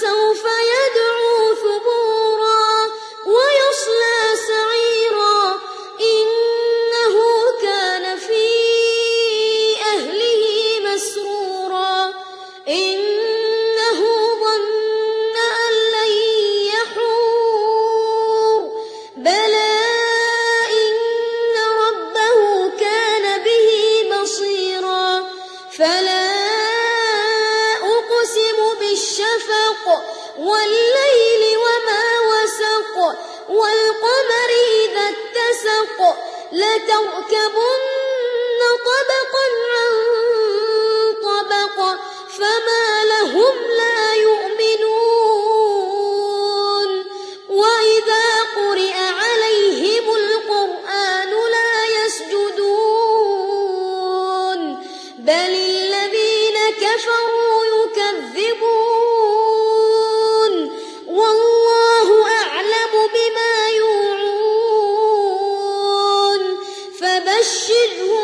曾无法。والليل وما وسق والقمر إذا اتسق لتركبن فبشره